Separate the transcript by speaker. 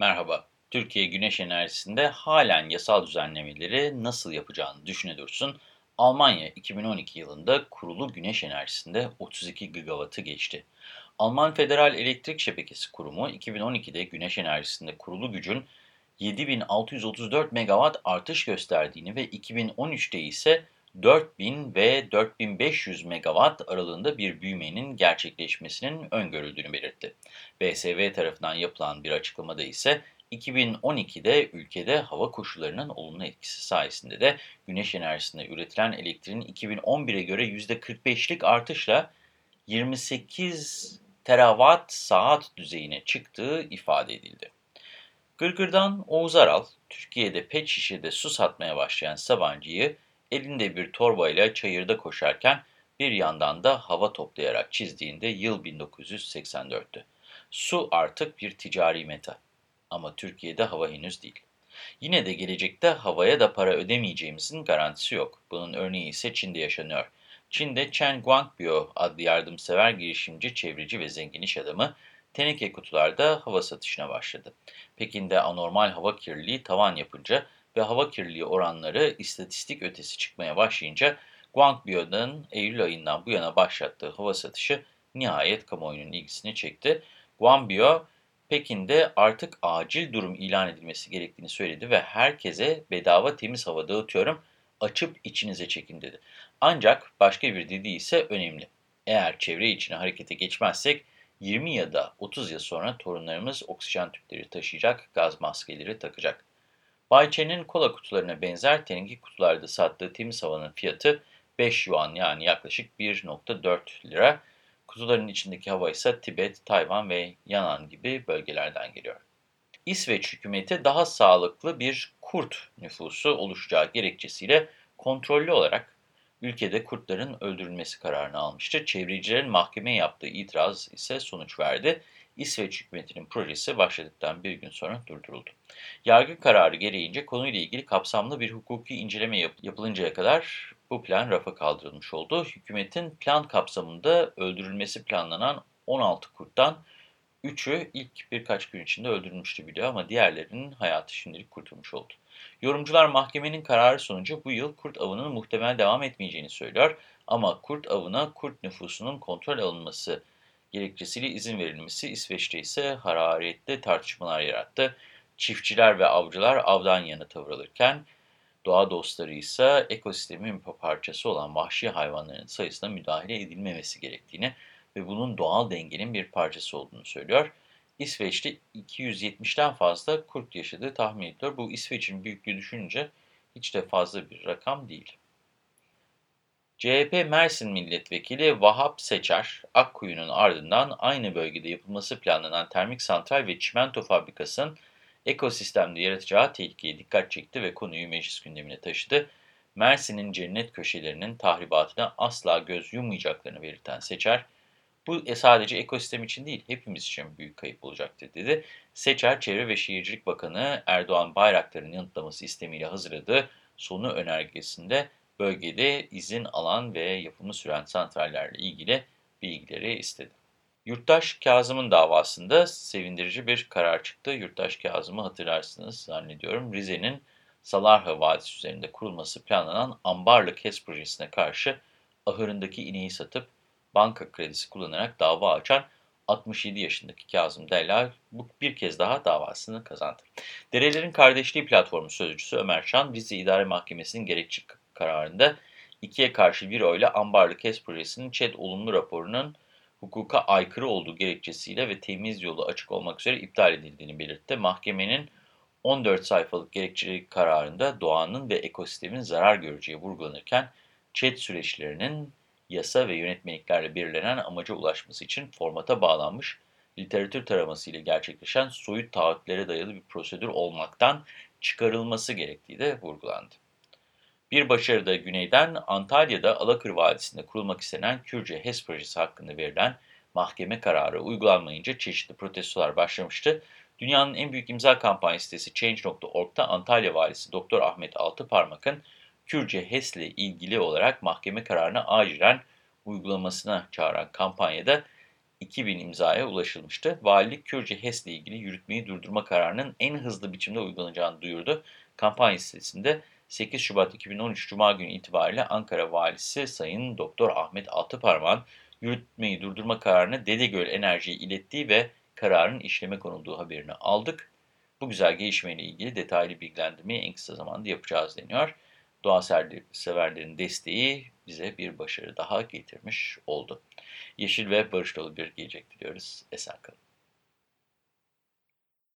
Speaker 1: Merhaba. Türkiye güneş enerjisinde halen yasal düzenlemeleri nasıl yapacağını düşünülürsün. Almanya 2012 yılında kurulu güneş enerjisinde 32 gigawattı geçti. Alman Federal Elektrik Şebekesi Kurumu 2012'de güneş enerjisinde kurulu gücün 7634 megawatt artış gösterdiğini ve 2013'te ise 4000 ve 4500 megawatt aralığında bir büyümenin gerçekleşmesinin öngörüldüğünü belirtti. BSV tarafından yapılan bir açıklamada ise 2012'de ülkede hava koşullarının olumlu etkisi sayesinde de güneş enerjisinde üretilen elektriğin 2011'e göre %45'lik artışla 28 terawatt saat düzeyine çıktığı ifade edildi. Gırgır'dan Oğuz Aral, Türkiye'de pet şişede su satmaya başlayan Sabancı'yı elinde bir torbayla çayırda koşarken bir yandan da hava toplayarak çizdiğinde yıl 1984'tü. Su artık bir ticari meta ama Türkiye'de hava henüz değil. Yine de gelecekte havaya da para ödemeyeceğimizin garantisi yok. Bunun örneği ise Çin'de yaşanıyor. Çin'de Chen Guangbiao adlı yardımsever girişimci, çevreci ve zengin iş adamı teneke kutularda hava satışına başladı. Pekin'de anormal hava kirliliği tavan yapınca ve hava kirliliği oranları istatistik ötesi çıkmaya başlayınca Guangbiao'nun Eylül ayından bu yana başlattığı hava satışı nihayet kamuoyunun ilgisini çekti. Guangbiao, Pekin'de artık acil durum ilan edilmesi gerektiğini söyledi ve herkese bedava temiz hava dağıtıyorum, açıp içinize çekin dedi. Ancak başka bir dediği ise önemli. Eğer çevre içine harekete geçmezsek 20 ya da 30 yıl sonra torunlarımız oksijen tüpleri taşıyacak, gaz maskeleri takacak. Bayçe'nin kola kutularına benzer teneke kutularda sattığı temiz havanın fiyatı 5 yuan yani yaklaşık 1.4 lira. Kutuların içindeki hava ise Tibet, Tayvan ve Yanan gibi bölgelerden geliyor. İsveç hükümeti daha sağlıklı bir kurt nüfusu oluşacağı gerekçesiyle kontrollü olarak ülkede kurtların öldürülmesi kararını almıştı. Çevrecilerin mahkemeye yaptığı itiraz ise sonuç verdi. İsveç hükümetinin projesi başladıktan bir gün sonra durduruldu. Yargı kararı gereğince konuyla ilgili kapsamlı bir hukuki inceleme yap yapılıncaya kadar bu plan rafa kaldırılmış oldu. Hükümetin plan kapsamında öldürülmesi planlanan 16 kurttan 3'ü ilk birkaç gün içinde öldürülmüştü biliyor ama diğerlerinin hayatı şimdilik kurtulmuş oldu. Yorumcular mahkemenin kararı sonucu bu yıl kurt avının muhtemel devam etmeyeceğini söylüyor ama kurt avına kurt nüfusunun kontrol alınması gerekçesiyle izin verilmesi İsveç'te ise hararetli tartışmalar yarattı. Çiftçiler ve avcılar avdan yana tavır alırken doğa dostları ise ekosistemin parçası olan vahşi hayvanların sayısına müdahale edilmemesi gerektiğini ve bunun doğal dengenin bir parçası olduğunu söylüyor. İsveç'te 270'ten fazla kurt yaşadığı tahmin ediliyor. Bu İsveç'in büyüklüğü düşününce hiç de fazla bir rakam değil. CHP Mersin Milletvekili Vahap Seçer, Akkuyu'nun ardından aynı bölgede yapılması planlanan termik santral ve çimento fabrikasının ekosistemde yaratacağı tehlikeye dikkat çekti ve konuyu meclis gündemine taşıdı. Mersin'in cennet köşelerinin tahribatına asla göz yummayacaklarını belirten Seçer, bu sadece ekosistem için değil, hepimiz için büyük kayıp olacaktır dedi. Seçer, Çevre ve Şehircilik Bakanı Erdoğan Bayraktar'ın yanıtlaması istemiyle hazırladığı sonu önergesinde bölgede izin alan ve yapımı süren santrallerle ilgili bilgileri istedi. Yurttaş Kazım'ın davasında sevindirici bir karar çıktı. Yurttaş Kazım'ı hatırlarsınız zannediyorum. Rize'nin Salarha Vadisi üzerinde kurulması planlanan Ambarlı KES projesine karşı ahırındaki ineği satıp banka kredisi kullanarak dava açan 67 yaşındaki Kazım Delal bu bir kez daha davasını kazandı. Derelerin Kardeşliği Platformu Sözcüsü Ömer Şan, Rize İdare Mahkemesi'nin gerekçe kararında ikiye karşı bir oyla Ambarlı KES projesinin ÇED olumlu raporunun hukuka aykırı olduğu gerekçesiyle ve temiz yolu açık olmak üzere iptal edildiğini belirtti. Mahkemenin 14 sayfalık gerekçeli kararında doğanın ve ekosistemin zarar göreceği vurgulanırken ÇED süreçlerinin yasa ve yönetmeliklerle belirlenen amaca ulaşması için formata bağlanmış literatür taraması ile gerçekleşen soyut taahhütlere dayalı bir prosedür olmaktan çıkarılması gerektiği de vurgulandı. Bir başarı da güneyden Antalya'da Alakır Vadisi'nde kurulmak istenen Kürce HES projesi hakkında verilen mahkeme kararı uygulanmayınca çeşitli protestolar başlamıştı. Dünyanın en büyük imza kampanya sitesi Change.org'da Antalya Valisi Doktor Ahmet Altıparmak'ın Kürce HES ile ilgili olarak mahkeme kararını acilen uygulamasına çağıran kampanyada 2000 imzaya ulaşılmıştı. Valilik Kürce HES ile ilgili yürütmeyi durdurma kararının en hızlı biçimde uygulanacağını duyurdu. Kampanya sitesinde 8 Şubat 2013 Cuma günü itibariyle Ankara Valisi Sayın Doktor Ahmet Altıparmak'ın yürütmeyi durdurma kararını Dedegöl Enerji'ye ilettiği ve kararın işleme konulduğu haberini aldık. Bu güzel gelişmeyle ilgili detaylı bilgilendirmeyi en kısa zamanda yapacağız deniyor. Doğa severlerin desteği bize bir başarı daha getirmiş oldu. Yeşil ve barış dolu bir gelecek diliyoruz. Esen kalın.